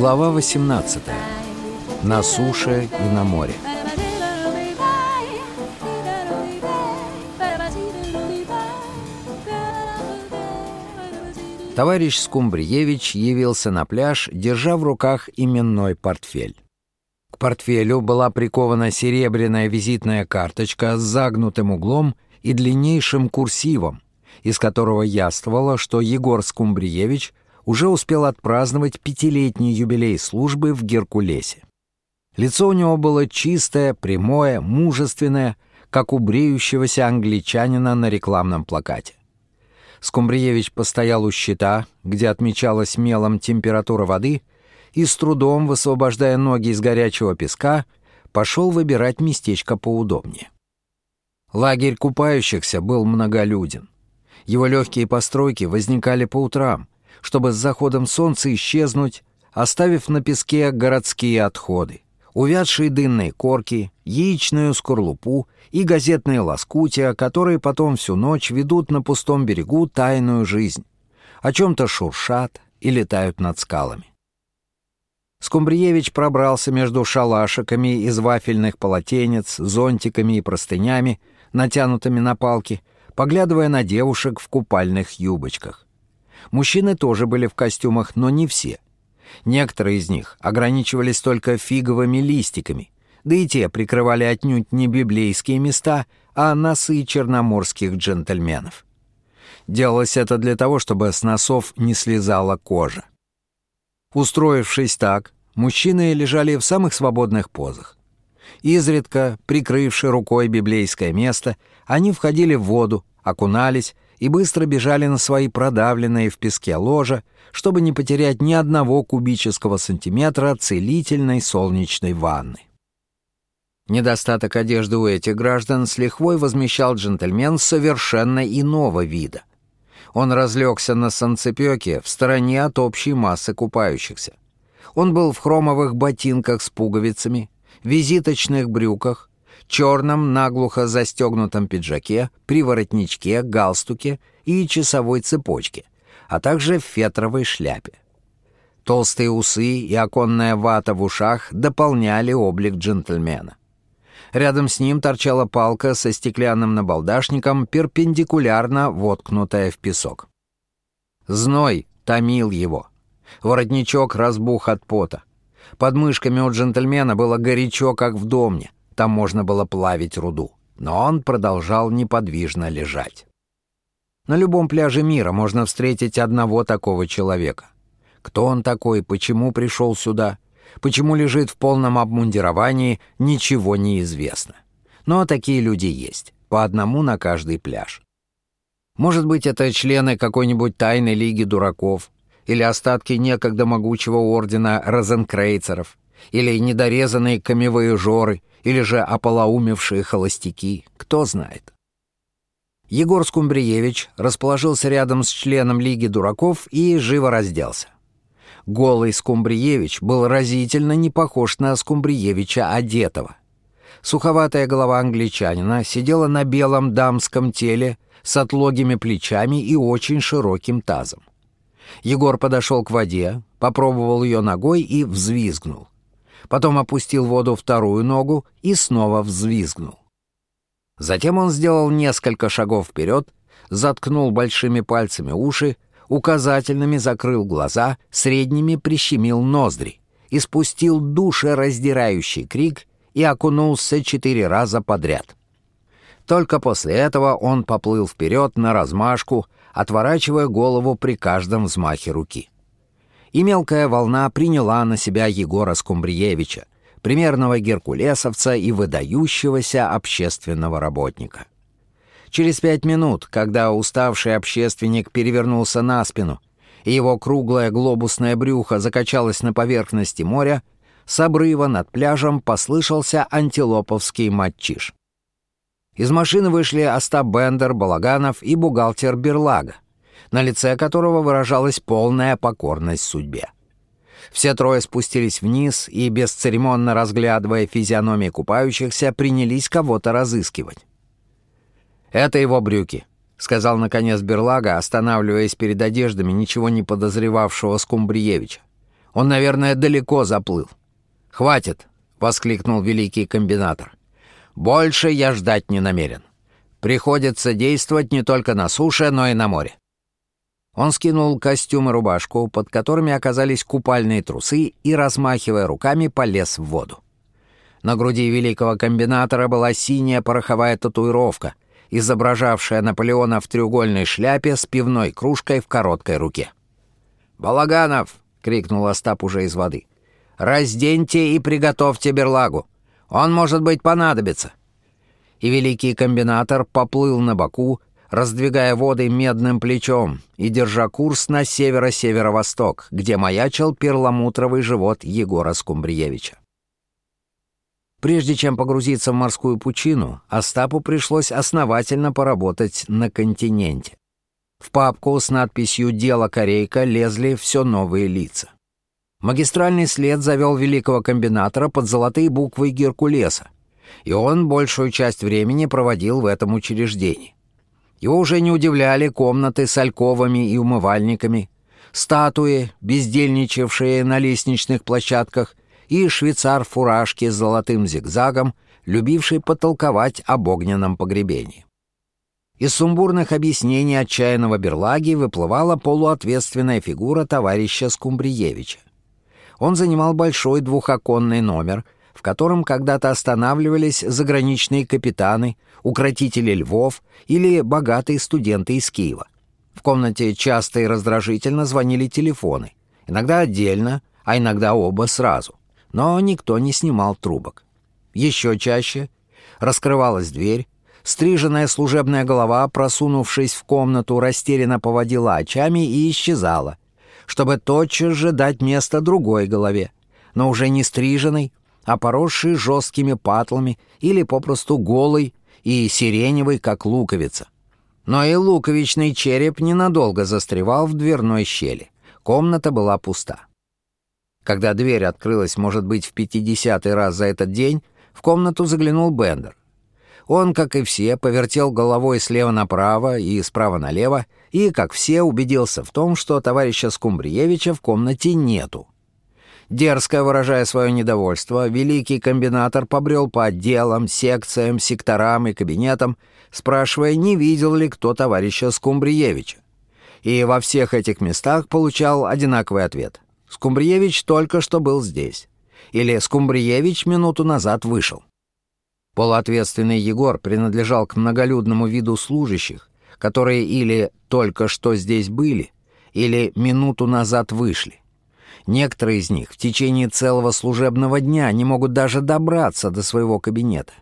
Глава 18. На суше и на море. Товарищ Скумбриевич явился на пляж, держа в руках именной портфель. К портфелю была прикована серебряная визитная карточка с загнутым углом и длиннейшим курсивом, из которого яствовало, что Егор Скумбриевич уже успел отпраздновать пятилетний юбилей службы в Геркулесе. Лицо у него было чистое, прямое, мужественное, как у бреющегося англичанина на рекламном плакате. Скумбриевич постоял у щита, где отмечалась мелом температура воды, и с трудом, высвобождая ноги из горячего песка, пошел выбирать местечко поудобнее. Лагерь купающихся был многолюден. Его легкие постройки возникали по утрам, чтобы с заходом солнца исчезнуть, оставив на песке городские отходы, увядшие дынные корки, яичную скорлупу и газетные лоскутия, которые потом всю ночь ведут на пустом берегу тайную жизнь, о чем-то шуршат и летают над скалами. Скумбриевич пробрался между шалашиками из вафельных полотенец, зонтиками и простынями, натянутыми на палки, поглядывая на девушек в купальных юбочках. Мужчины тоже были в костюмах, но не все. Некоторые из них ограничивались только фиговыми листиками, да и те прикрывали отнюдь не библейские места, а носы черноморских джентльменов. Делалось это для того, чтобы с носов не слезала кожа. Устроившись так, мужчины лежали в самых свободных позах. Изредка, прикрывши рукой библейское место, они входили в воду, окунались и быстро бежали на свои продавленные в песке ложа, чтобы не потерять ни одного кубического сантиметра целительной солнечной ванны. Недостаток одежды у этих граждан с лихвой возмещал джентльмен совершенно иного вида. Он разлегся на санцепёке в стороне от общей массы купающихся. Он был в хромовых ботинках с пуговицами, визиточных брюках, черном наглухо застегнутом пиджаке, приворотничке, галстуке и часовой цепочке, а также в фетровой шляпе. Толстые усы и оконная вата в ушах дополняли облик джентльмена. Рядом с ним торчала палка со стеклянным набалдашником, перпендикулярно воткнутая в песок. Зной томил его. Воротничок разбух от пота. Под мышками у джентльмена было горячо, как в домне. Там можно было плавить руду. Но он продолжал неподвижно лежать. На любом пляже мира можно встретить одного такого человека. Кто он такой, почему пришел сюда, почему лежит в полном обмундировании, ничего не известно. Но такие люди есть, по одному на каждый пляж. Может быть, это члены какой-нибудь тайной лиги дураков, или остатки некогда могучего ордена розенкрейцеров, или недорезанные камевые жоры, или же ополоумевшие холостяки, кто знает. Егор Скумбриевич расположился рядом с членом Лиги дураков и живо разделся. Голый Скумбриевич был разительно не похож на Скумбриевича одетого. Суховатая голова англичанина сидела на белом дамском теле с отлогими плечами и очень широким тазом. Егор подошел к воде, попробовал ее ногой и взвизгнул потом опустил в воду вторую ногу и снова взвизгнул. Затем он сделал несколько шагов вперед, заткнул большими пальцами уши, указательными закрыл глаза, средними прищемил ноздри и спустил душераздирающий крик и окунулся четыре раза подряд. Только после этого он поплыл вперед на размашку, отворачивая голову при каждом взмахе руки и мелкая волна приняла на себя Егора Скумбриевича, примерного геркулесовца и выдающегося общественного работника. Через пять минут, когда уставший общественник перевернулся на спину, и его круглое глобусное брюхо закачалось на поверхности моря, с обрыва над пляжем послышался антилоповский матчиш. Из машины вышли Остап Бендер, Балаганов и бухгалтер Берлага на лице которого выражалась полная покорность судьбе. Все трое спустились вниз и, бесцеремонно разглядывая физиономии купающихся, принялись кого-то разыскивать. «Это его брюки», — сказал наконец Берлага, останавливаясь перед одеждами ничего не подозревавшего Скумбриевича. Он, наверное, далеко заплыл. «Хватит!» — воскликнул великий комбинатор. «Больше я ждать не намерен. Приходится действовать не только на суше, но и на море». Он скинул костюм и рубашку, под которыми оказались купальные трусы, и, размахивая руками, полез в воду. На груди великого комбинатора была синяя пороховая татуировка, изображавшая Наполеона в треугольной шляпе с пивной кружкой в короткой руке. «Балаганов!» — крикнул Остап уже из воды. «Разденьте и приготовьте берлагу. Он, может быть, понадобится». И великий комбинатор поплыл на боку, раздвигая воды медным плечом и держа курс на северо-северо-восток, где маячил перламутровый живот Егора Скумбриевича. Прежде чем погрузиться в морскую пучину, Остапу пришлось основательно поработать на континенте. В папку с надписью «Дело Корейка» лезли все новые лица. Магистральный след завел великого комбинатора под золотые буквы Геркулеса, и он большую часть времени проводил в этом учреждении. Его уже не удивляли комнаты с альковами и умывальниками, статуи, бездельничавшие на лестничных площадках, и швейцар фуражки с золотым зигзагом, любивший потолковать об огненном погребении. Из сумбурных объяснений отчаянного берлаги выплывала полуответственная фигура товарища Скумбриевича. Он занимал большой двухоконный номер, в котором когда-то останавливались заграничные капитаны, укротители львов или богатые студенты из Киева. В комнате часто и раздражительно звонили телефоны, иногда отдельно, а иногда оба сразу но никто не снимал трубок. Еще чаще раскрывалась дверь, стриженная служебная голова, просунувшись в комнату, растерянно поводила очами и исчезала, чтобы тотчас же дать место другой голове, но уже не стриженной, а поросшей жесткими патлами или попросту голой и сиреневой, как луковица. Но и луковичный череп ненадолго застревал в дверной щели. Комната была пуста. Когда дверь открылась, может быть, в пятидесятый раз за этот день, в комнату заглянул Бендер. Он, как и все, повертел головой слева направо и справа налево, и, как все, убедился в том, что товарища Скумбриевича в комнате нету. Дерзко выражая свое недовольство, великий комбинатор побрел по отделам, секциям, секторам и кабинетам, спрашивая, не видел ли кто товарища Скумбриевича. И во всех этих местах получал одинаковый ответ — Скумбриевич только что был здесь. Или Скумбриевич минуту назад вышел. Полуответственный Егор принадлежал к многолюдному виду служащих, которые или только что здесь были, или минуту назад вышли. Некоторые из них в течение целого служебного дня не могут даже добраться до своего кабинета.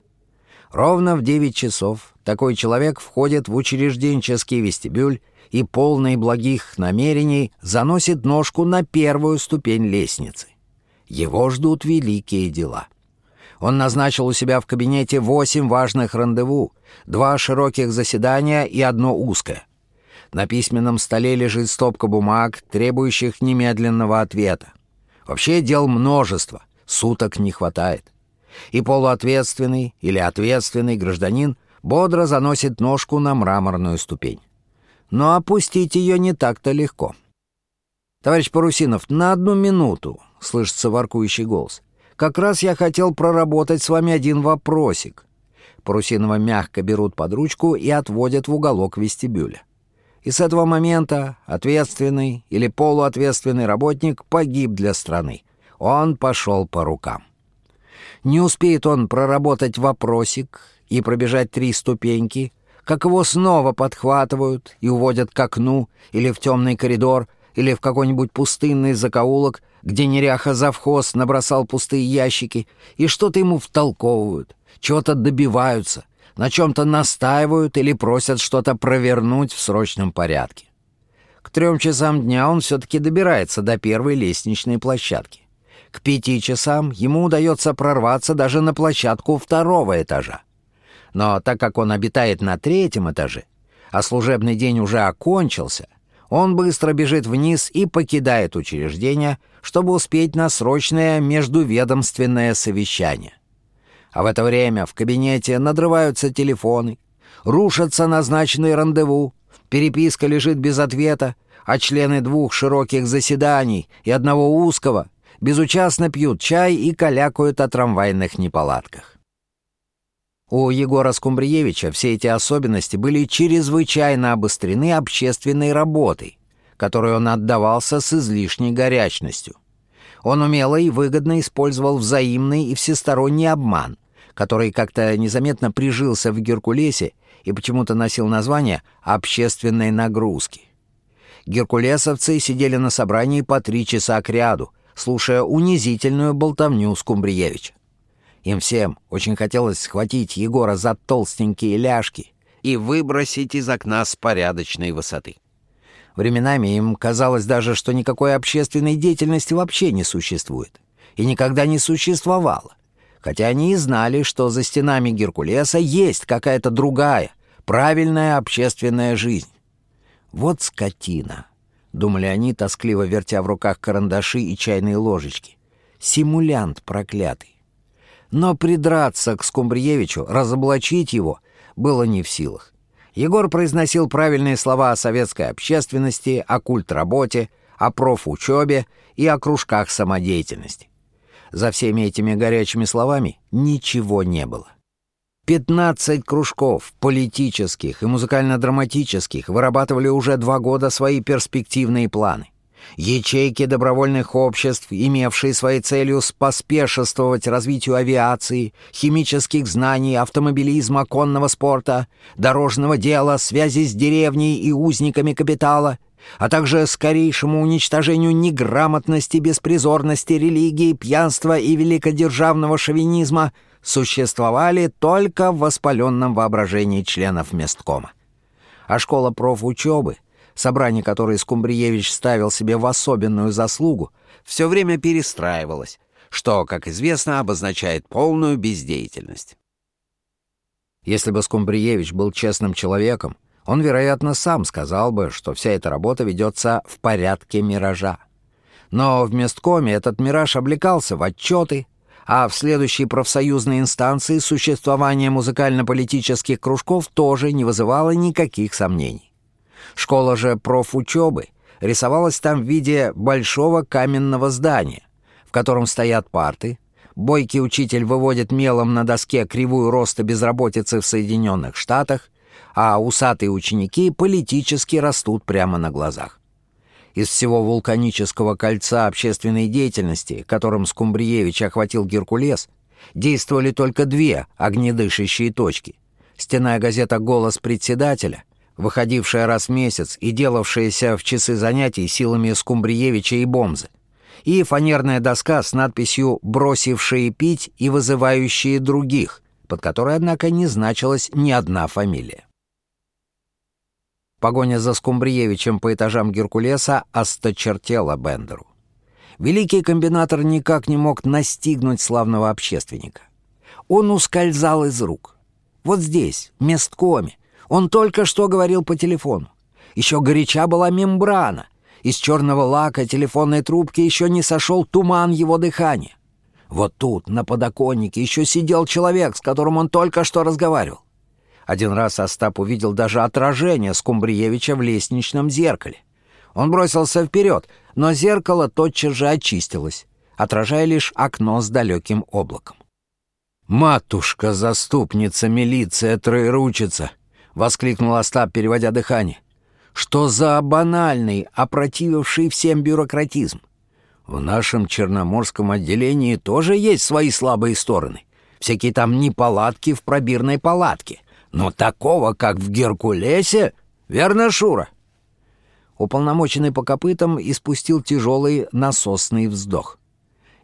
Ровно в 9 часов такой человек входит в учрежденческий вестибюль и полный благих намерений заносит ножку на первую ступень лестницы. Его ждут великие дела. Он назначил у себя в кабинете восемь важных рандеву, два широких заседания и одно узкое. На письменном столе лежит стопка бумаг, требующих немедленного ответа. Вообще дел множество, суток не хватает. И полуответственный или ответственный гражданин бодро заносит ножку на мраморную ступень но опустить ее не так-то легко. «Товарищ Парусинов, на одну минуту», — слышится воркующий голос. «Как раз я хотел проработать с вами один вопросик». Парусинова мягко берут под ручку и отводят в уголок вестибюля. И с этого момента ответственный или полуответственный работник погиб для страны. Он пошел по рукам. Не успеет он проработать вопросик и пробежать три ступеньки, как его снова подхватывают и уводят к окну или в темный коридор, или в какой-нибудь пустынный закоулок, где неряха завхоз набросал пустые ящики, и что-то ему втолковывают, чего-то добиваются, на чем-то настаивают или просят что-то провернуть в срочном порядке. К трем часам дня он все-таки добирается до первой лестничной площадки. К пяти часам ему удается прорваться даже на площадку второго этажа. Но так как он обитает на третьем этаже, а служебный день уже окончился, он быстро бежит вниз и покидает учреждение, чтобы успеть на срочное междуведомственное совещание. А в это время в кабинете надрываются телефоны, рушатся назначенные рандеву, переписка лежит без ответа, а члены двух широких заседаний и одного узкого безучастно пьют чай и калякают о трамвайных неполадках. У Егора Скумбриевича все эти особенности были чрезвычайно обострены общественной работой, которой он отдавался с излишней горячностью. Он умело и выгодно использовал взаимный и всесторонний обман, который как-то незаметно прижился в Геркулесе и почему-то носил название «общественной нагрузки». Геркулесовцы сидели на собрании по три часа кряду, слушая унизительную болтовню Скумбриевича. Им всем очень хотелось схватить Егора за толстенькие ляжки и выбросить из окна с порядочной высоты. Временами им казалось даже, что никакой общественной деятельности вообще не существует и никогда не существовало, хотя они и знали, что за стенами Геркулеса есть какая-то другая, правильная общественная жизнь. «Вот скотина», — думали они, тоскливо вертя в руках карандаши и чайные ложечки. «Симулянт проклятый». Но придраться к Скумбриевичу, разоблачить его, было не в силах. Егор произносил правильные слова о советской общественности, о культработе, о профучебе и о кружках самодеятельности. За всеми этими горячими словами ничего не было. Пятнадцать кружков, политических и музыкально-драматических, вырабатывали уже два года свои перспективные планы. Ячейки добровольных обществ, имевшие своей целью споспешествовать развитию авиации, химических знаний, автомобилизма, конного спорта, дорожного дела, связи с деревней и узниками капитала, а также скорейшему уничтожению неграмотности, беспризорности, религии, пьянства и великодержавного шовинизма, существовали только в воспаленном воображении членов месткома. А школа профучебы — собрание которое Скумбриевич ставил себе в особенную заслугу, все время перестраивалось, что, как известно, обозначает полную бездеятельность. Если бы Скумбриевич был честным человеком, он, вероятно, сам сказал бы, что вся эта работа ведется в порядке миража. Но в месткоме этот мираж облекался в отчеты, а в следующей профсоюзной инстанции существование музыкально-политических кружков тоже не вызывало никаких сомнений. Школа же профучебы рисовалась там в виде большого каменного здания, в котором стоят парты, бойкий учитель выводит мелом на доске кривую роста безработицы в Соединенных Штатах, а усатые ученики политически растут прямо на глазах. Из всего вулканического кольца общественной деятельности, которым Скумбриевич охватил Геркулес, действовали только две огнедышащие точки. Стенная газета «Голос председателя» выходившая раз в месяц и делавшаяся в часы занятий силами Скумбриевича и Бомзы, и фанерная доска с надписью «Бросившие пить и вызывающие других», под которой, однако, не значилась ни одна фамилия. Погоня за Скумбриевичем по этажам Геркулеса осточертела Бендеру. Великий комбинатор никак не мог настигнуть славного общественника. Он ускользал из рук. Вот здесь, в месткоме, он только что говорил по телефону. Еще горяча была мембрана. Из черного лака телефонной трубки еще не сошел туман его дыхания. Вот тут, на подоконнике, еще сидел человек, с которым он только что разговаривал. Один раз Остап увидел даже отражение Скумбриевича в лестничном зеркале. Он бросился вперед, но зеркало тотчас же очистилось, отражая лишь окно с далеким облаком. «Матушка-заступница, милиция, троеручица!» Воскликнул Остап, переводя дыхание. «Что за банальный, опротививший всем бюрократизм? В нашем Черноморском отделении тоже есть свои слабые стороны. Всякие там неполадки в пробирной палатке. Но такого, как в Геркулесе, верно, Шура?» Уполномоченный по копытам испустил тяжелый насосный вздох.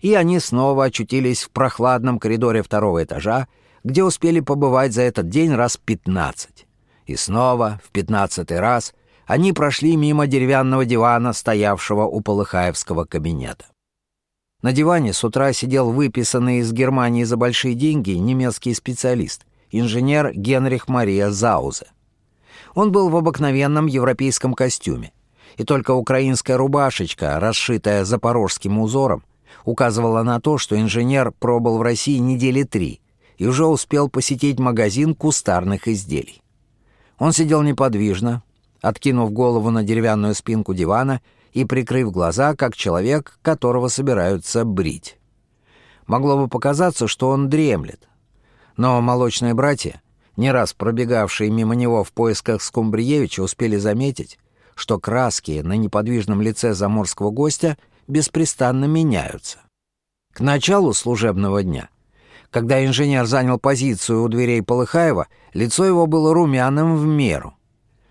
И они снова очутились в прохладном коридоре второго этажа, где успели побывать за этот день раз пятнадцать. И снова, в пятнадцатый раз, они прошли мимо деревянного дивана, стоявшего у Полыхаевского кабинета. На диване с утра сидел выписанный из Германии за большие деньги немецкий специалист, инженер Генрих Мария Заузе. Он был в обыкновенном европейском костюме, и только украинская рубашечка, расшитая запорожским узором, указывала на то, что инженер пробыл в России недели три и уже успел посетить магазин кустарных изделий. Он сидел неподвижно, откинув голову на деревянную спинку дивана и прикрыв глаза, как человек, которого собираются брить. Могло бы показаться, что он дремлет. Но молочные братья, не раз пробегавшие мимо него в поисках Скумбриевича, успели заметить, что краски на неподвижном лице заморского гостя беспрестанно меняются. К началу служебного дня, когда инженер занял позицию у дверей Полыхаева, лицо его было румяным в меру.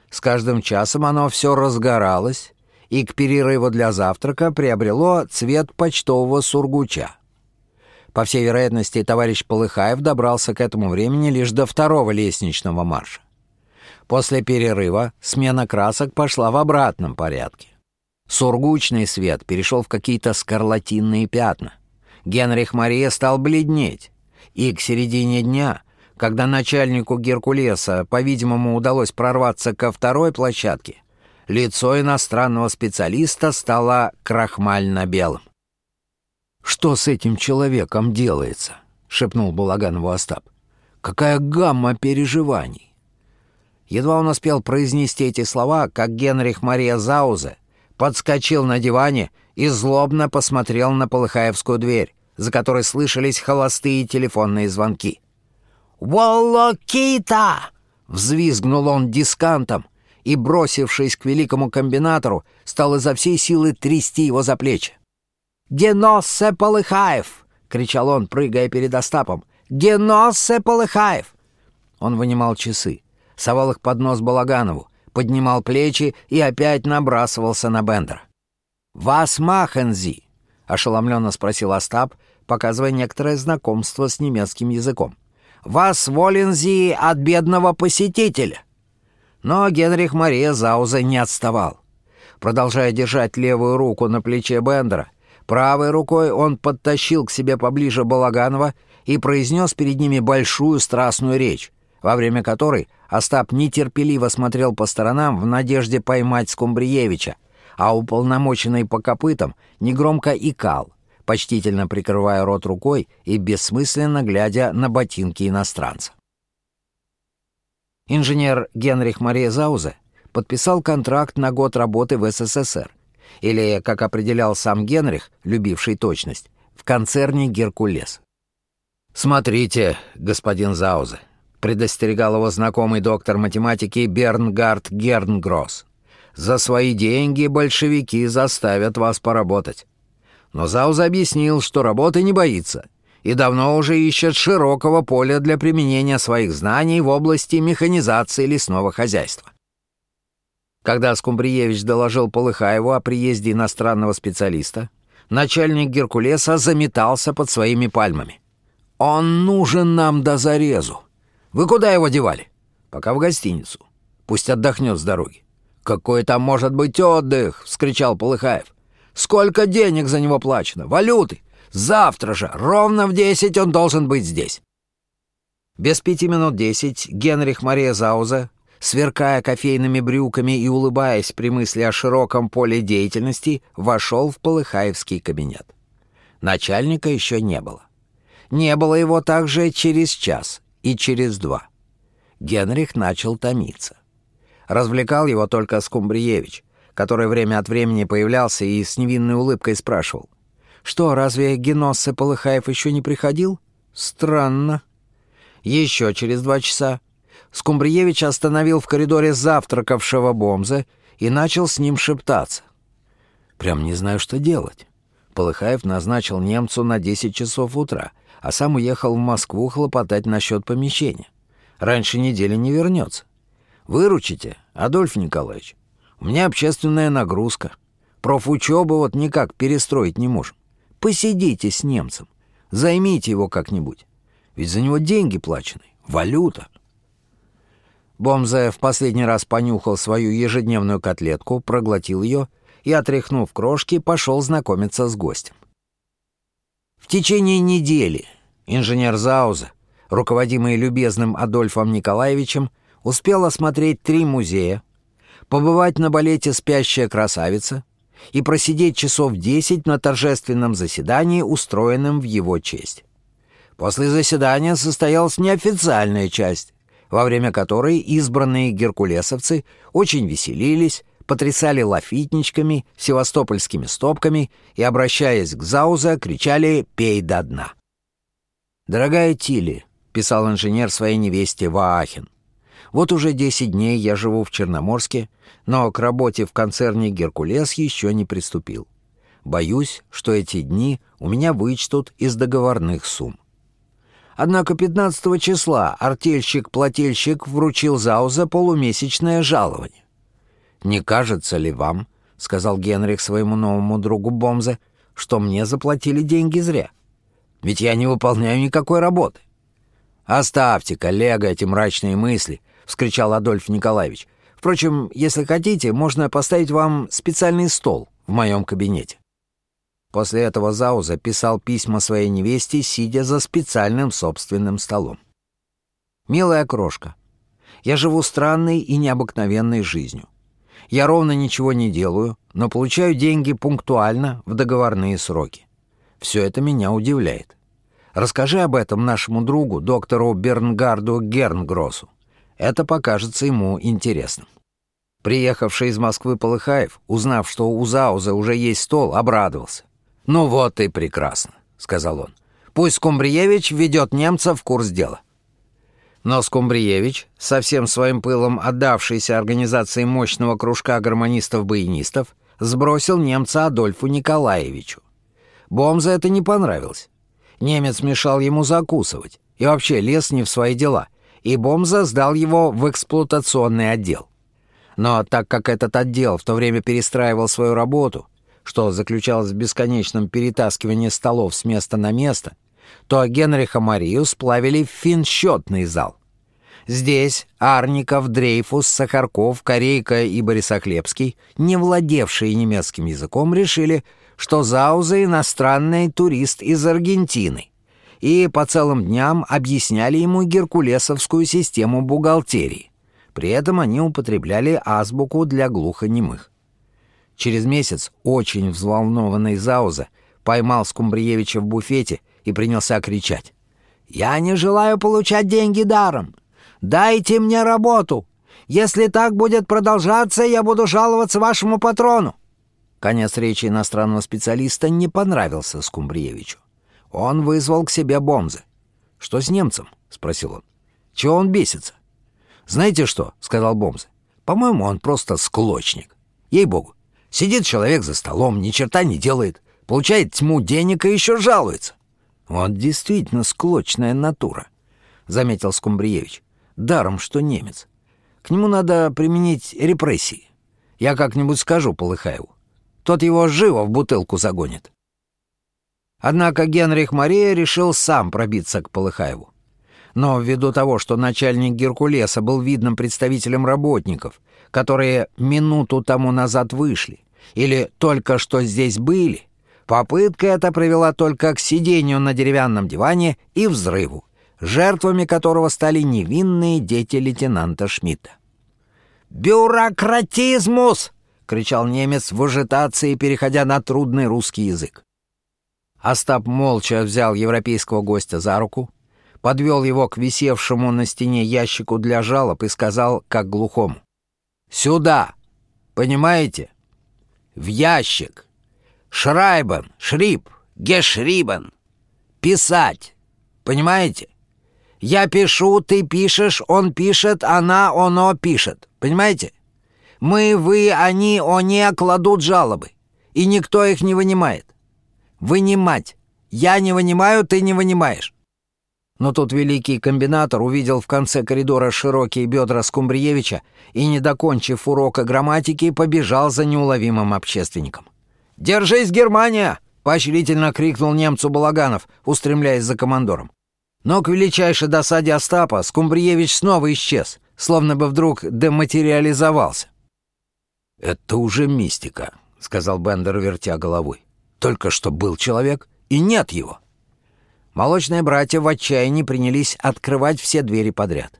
С каждым часом оно все разгоралось и к перерыву для завтрака приобрело цвет почтового сургуча. По всей вероятности, товарищ Полыхаев добрался к этому времени лишь до второго лестничного марша. После перерыва смена красок пошла в обратном порядке. Сургучный свет перешел в какие-то скарлатинные пятна. Генрих Мария стал бледнеть, и к середине дня, когда начальнику Геркулеса, по-видимому, удалось прорваться ко второй площадке, лицо иностранного специалиста стало крахмально-белым. «Что с этим человеком делается?» — шепнул Балаганову Остап. «Какая гамма переживаний!» Едва он успел произнести эти слова, как Генрих Мария Заузе подскочил на диване и злобно посмотрел на Полыхаевскую дверь, за которой слышались холостые телефонные звонки. «Волокита!» — взвизгнул он дискантом и, бросившись к великому комбинатору, стал изо всей силы трясти его за плечи. «Геноссе Полыхаев!» — кричал он, прыгая перед Остапом. «Геноссе Полыхаев!» Он вынимал часы, совал их под нос Балаганову, поднимал плечи и опять набрасывался на Бендера. «Вас махензи!» — ошеломленно спросил Остап, показывая некоторое знакомство с немецким языком. «Вас волензи от бедного посетителя!» Но Генрих Мария Зауза не отставал. Продолжая держать левую руку на плече Бендера, правой рукой он подтащил к себе поближе Балаганова и произнес перед ними большую страстную речь, во время которой Остап нетерпеливо смотрел по сторонам в надежде поймать Скумбриевича, а уполномоченный по копытам негромко икал, почтительно прикрывая рот рукой и бессмысленно глядя на ботинки иностранца. Инженер Генрих Мария Заузе подписал контракт на год работы в СССР, или, как определял сам Генрих, любивший точность, в концерне «Геркулес». «Смотрите, господин Заузе», — предостерегал его знакомый доктор математики Бернгард Гернгросс. «За свои деньги большевики заставят вас поработать». Но Заузе объяснил, что работы не боится и давно уже ищет широкого поля для применения своих знаний в области механизации лесного хозяйства. Когда Скумбриевич доложил Полыхаеву о приезде иностранного специалиста, начальник Геркулеса заметался под своими пальмами. «Он нужен нам до зарезу. Вы куда его девали?» «Пока в гостиницу. Пусть отдохнет с дороги». «Какой там может быть отдых?» — вскричал Полыхаев. «Сколько денег за него плачено? Валюты! Завтра же, ровно в десять он должен быть здесь». Без пяти минут десять Генрих Мария Зауза, сверкая кофейными брюками и улыбаясь при мысли о широком поле деятельности, вошел в Полыхаевский кабинет. Начальника еще не было. Не было его также через час и через два. Генрих начал томиться. Развлекал его только Скумбриевич, который время от времени появлялся и с невинной улыбкой спрашивал. Что, разве Геноссе Полыхаев еще не приходил? Странно. Еще через два часа Скумбриевич остановил в коридоре завтракавшего Бомза и начал с ним шептаться. Прям не знаю, что делать. Полыхаев назначил немцу на 10 часов утра, а сам уехал в Москву хлопотать насчет помещения. Раньше недели не вернется. Выручите, Адольф Николаевич. У меня общественная нагрузка. Профучебу вот никак перестроить не можем. Посидите с немцем, займите его как-нибудь. Ведь за него деньги плачены, валюта. Бомзе в последний раз понюхал свою ежедневную котлетку, проглотил ее и, отряхнув крошки, пошел знакомиться с гостем. В течение недели инженер Зауза, руководимый любезным Адольфом Николаевичем, успел осмотреть три музея, побывать на балете «Спящая красавица», и просидеть часов десять на торжественном заседании, устроенном в его честь. После заседания состоялась неофициальная часть, во время которой избранные геркулесовцы очень веселились, потрясали лафитничками, севастопольскими стопками и, обращаясь к Заузе, кричали «Пей до дна». «Дорогая Тилли», — писал инженер своей невесте Ваахин, «вот уже десять дней я живу в Черноморске, но к работе в концерне «Геркулес» еще не приступил. Боюсь, что эти дни у меня вычтут из договорных сумм. Однако 15 числа артельщик-плательщик вручил Зауза полумесячное жалование. «Не кажется ли вам, — сказал Генрих своему новому другу Бомзе, — что мне заплатили деньги зря? Ведь я не выполняю никакой работы». «Оставьте, коллега, эти мрачные мысли!» — вскричал Адольф Николаевич. «Впрочем, если хотите, можно поставить вам специальный стол в моем кабинете». После этого Зауза писал письма своей невесте, сидя за специальным собственным столом. «Милая крошка, я живу странной и необыкновенной жизнью. Я ровно ничего не делаю, но получаю деньги пунктуально в договорные сроки. Все это меня удивляет. Расскажи об этом нашему другу, доктору Бернгарду Гернгросу. Это покажется ему интересным». Приехавший из Москвы Полыхаев, узнав, что у Зауза уже есть стол, обрадовался. «Ну вот и прекрасно», — сказал он. «Пусть Скумбриевич введет немца в курс дела». Но Скумбриевич, со всем своим пылом отдавшийся организации мощного кружка гармонистов-баянистов, сбросил немца Адольфу Николаевичу. Бомза это не понравилось. Немец мешал ему закусывать и вообще лез не в свои дела, и Бомза сдал его в эксплуатационный отдел. Но так как этот отдел в то время перестраивал свою работу, что заключалось в бесконечном перетаскивании столов с места на место, то Генриха Марию сплавили в финсчетный зал. Здесь Арников, Дрейфус, Сахарков, Корейка и Борисохлебский, не владевшие немецким языком, решили, что Зауза — иностранный турист из Аргентины, и по целым дням объясняли ему геркулесовскую систему бухгалтерии. При этом они употребляли азбуку для глухонемых. Через месяц очень взволнованный Зауза поймал Скумбриевича в буфете и принялся кричать. «Я не желаю получать деньги даром! Дайте мне работу! Если так будет продолжаться, я буду жаловаться вашему патрону!» Конец речи иностранного специалиста не понравился Скумбриевичу. Он вызвал к себе Бомзы. «Что с немцем?» — спросил он. «Чего он бесится?» «Знаете что?» — сказал Бомзы. «По-моему, он просто склочник. Ей-богу, Сидит человек за столом, ни черта не делает, получает тьму денег и еще жалуется. Он действительно склочная натура, — заметил Скумбриевич. Даром, что немец. К нему надо применить репрессии. Я как-нибудь скажу Полыхаеву. Тот его живо в бутылку загонит. Однако Генрих Мария решил сам пробиться к Полыхаеву. Но ввиду того, что начальник Геркулеса был видным представителем работников, которые минуту тому назад вышли, или только что здесь были, попытка эта привела только к сидению на деревянном диване и взрыву, жертвами которого стали невинные дети лейтенанта Шмидта. «Бюрократизмус!» — кричал немец в ажитации, переходя на трудный русский язык. Остап молча взял европейского гостя за руку, подвел его к висевшему на стене ящику для жалоб и сказал, как глухому. «Сюда! Понимаете? В ящик! Шрайбен, шрип, гешрибен! Писать! Понимаете? Я пишу, ты пишешь, он пишет, она, оно пишет. Понимаете? Мы, вы, они, они кладут жалобы, и никто их не вынимает. Вынимать. Я не вынимаю, ты не вынимаешь. Но тут великий комбинатор увидел в конце коридора широкие бедра Скумбриевича и, не докончив урока грамматики, побежал за неуловимым общественником. «Держись, Германия!» — поощрительно крикнул немцу Балаганов, устремляясь за командором. Но к величайшей досаде Остапа Скумбриевич снова исчез, словно бы вдруг дематериализовался. «Это уже мистика», — сказал Бендер, вертя головой. «Только что был человек, и нет его». Молочные братья в отчаянии принялись открывать все двери подряд.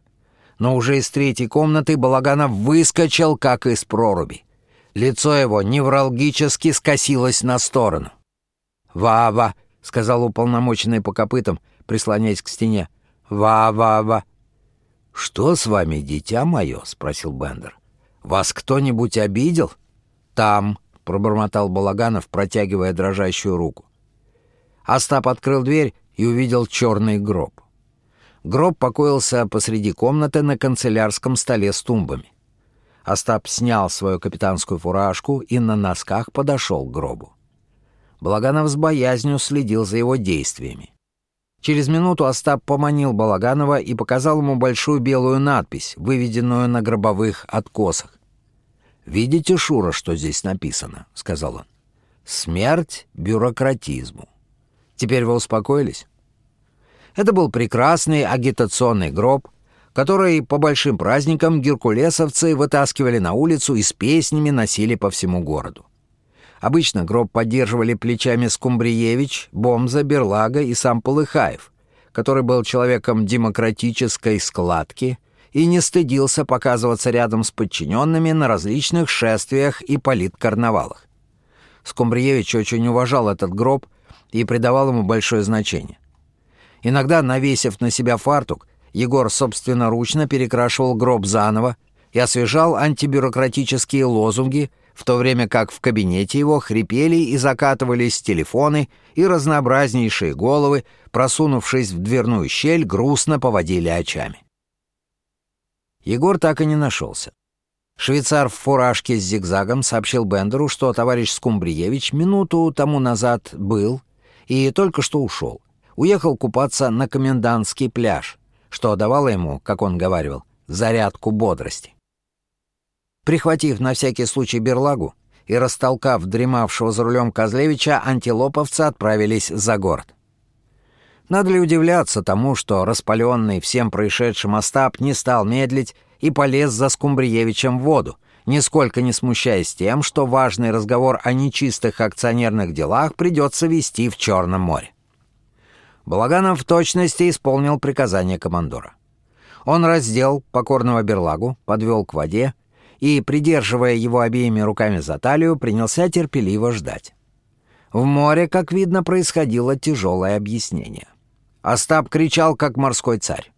Но уже из третьей комнаты Балаганов выскочил, как из проруби. Лицо его невралгически скосилось на сторону. «Ва-ва», — сказал уполномоченный по копытам, прислоняясь к стене. «Ва-ва-ва». «Что с вами, дитя мое?» — спросил Бендер. «Вас кто-нибудь обидел?» «Там», — пробормотал Балаганов, протягивая дрожащую руку. Остап открыл дверь и увидел черный гроб. Гроб покоился посреди комнаты на канцелярском столе с тумбами. Остап снял свою капитанскую фуражку и на носках подошел к гробу. Балаганов с боязнью следил за его действиями. Через минуту Остап поманил Балаганова и показал ему большую белую надпись, выведенную на гробовых откосах. «Видите, Шура, что здесь написано?» — сказал он. «Смерть бюрократизму». Теперь вы успокоились?» Это был прекрасный агитационный гроб, который по большим праздникам геркулесовцы вытаскивали на улицу и с песнями носили по всему городу. Обычно гроб поддерживали плечами Скумбриевич, Бомза, Берлага и сам Полыхаев, который был человеком демократической складки и не стыдился показываться рядом с подчиненными на различных шествиях и политкарнавалах. Скумбриевич очень уважал этот гроб и придавал ему большое значение. Иногда, навесив на себя фартук, Егор собственноручно перекрашивал гроб заново и освежал антибюрократические лозунги – в то время как в кабинете его хрипели и закатывались телефоны, и разнообразнейшие головы, просунувшись в дверную щель, грустно поводили очами. Егор так и не нашелся. Швейцар в фуражке с зигзагом сообщил Бендеру, что товарищ Скумбриевич минуту тому назад был и только что ушел. Уехал купаться на комендантский пляж, что давало ему, как он говорил, зарядку бодрости. Прихватив на всякий случай берлагу и растолкав дремавшего за рулем Козлевича, антилоповцы отправились за город. Надо ли удивляться тому, что распаленный всем происшедшим Остап не стал медлить и полез за Скумбриевичем в воду, нисколько не смущаясь тем, что важный разговор о нечистых акционерных делах придется вести в Черном море. Балаганов в точности исполнил приказание командора. Он раздел покорного берлагу, подвел к воде, и, придерживая его обеими руками за талию, принялся терпеливо ждать. В море, как видно, происходило тяжелое объяснение. Остап кричал, как морской царь.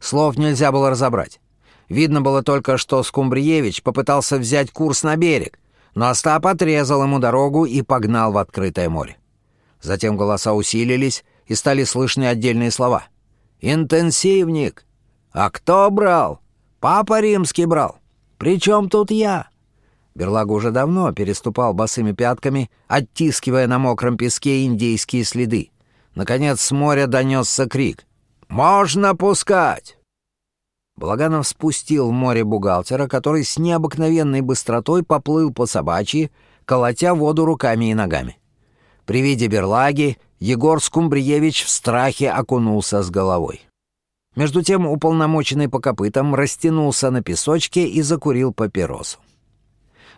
Слов нельзя было разобрать. Видно было только, что Скумбриевич попытался взять курс на берег, но Остап отрезал ему дорогу и погнал в открытое море. Затем голоса усилились, и стали слышны отдельные слова. «Интенсивник! А кто брал? Папа римский брал!» «При чем тут я?» Берлага уже давно переступал босыми пятками, оттискивая на мокром песке индейские следы. Наконец с моря донесся крик. «Можно пускать!» Благанов спустил в море бухгалтера, который с необыкновенной быстротой поплыл по собачьи, колотя воду руками и ногами. При виде берлаги Егор Скумбриевич в страхе окунулся с головой. Между тем уполномоченный по копытам растянулся на песочке и закурил папиросу.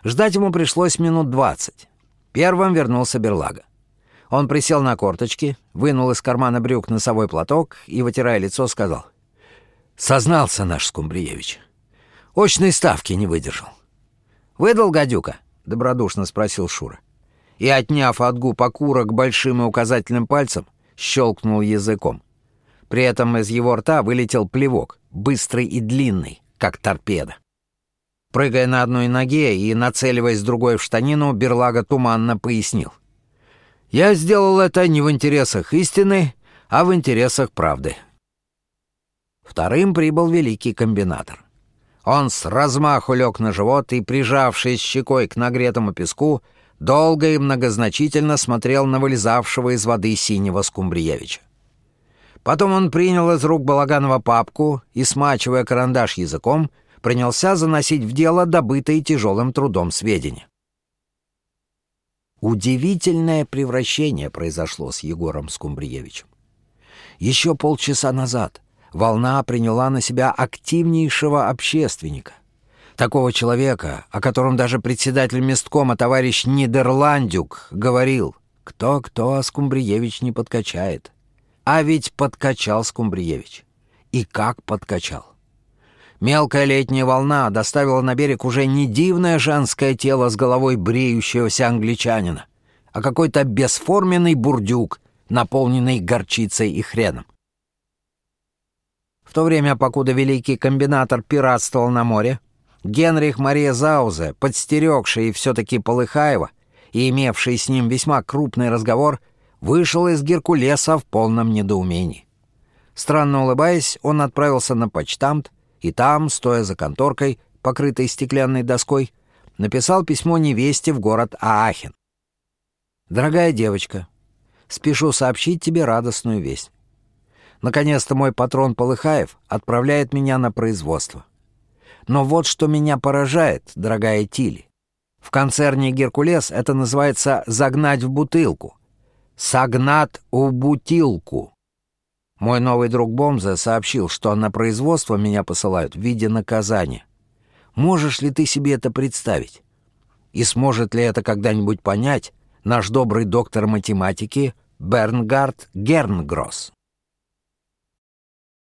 Ждать ему пришлось минут двадцать. Первым вернулся Берлага. Он присел на корточки, вынул из кармана брюк носовой платок и, вытирая лицо, сказал. «Сознался наш Скумбриевич. Очной ставки не выдержал». «Выдал гадюка?» — добродушно спросил Шура. И, отняв от губ окурок большим и указательным пальцем, щелкнул языком. При этом из его рта вылетел плевок, быстрый и длинный, как торпеда. Прыгая на одной ноге и нацеливаясь другой в штанину, Берлага туманно пояснил. «Я сделал это не в интересах истины, а в интересах правды». Вторым прибыл великий комбинатор. Он с размаху лег на живот и, прижавшись щекой к нагретому песку, долго и многозначительно смотрел на вылезавшего из воды синего Скумбриевича. Потом он принял из рук Балаганова папку и, смачивая карандаш языком, принялся заносить в дело добытые тяжелым трудом сведения. Удивительное превращение произошло с Егором Скумбриевичем. Еще полчаса назад волна приняла на себя активнейшего общественника. Такого человека, о котором даже председатель месткома товарищ Нидерландюк говорил, кто-кто, а Скумбриевич не подкачает. А ведь подкачал Скумбриевич. И как подкачал. Мелкая летняя волна доставила на берег уже не дивное женское тело с головой бреющегося англичанина, а какой-то бесформенный бурдюк, наполненный горчицей и хреном. В то время, покуда великий комбинатор пиратствовал на море, Генрих Мария Заузе, подстерегший все-таки Полыхаева и имевший с ним весьма крупный разговор, вышел из Геркулеса в полном недоумении. Странно улыбаясь, он отправился на почтамт, и там, стоя за конторкой, покрытой стеклянной доской, написал письмо невесте в город Аахен. «Дорогая девочка, спешу сообщить тебе радостную весть. Наконец-то мой патрон Полыхаев отправляет меня на производство. Но вот что меня поражает, дорогая Тили. В концерне «Геркулес» это называется «загнать в бутылку». «Согнат в бутылку». Мой новый друг Бомза сообщил, что на производство меня посылают в виде наказания. Можешь ли ты себе это представить? И сможет ли это когда-нибудь понять наш добрый доктор математики Бернгард Гернгросс?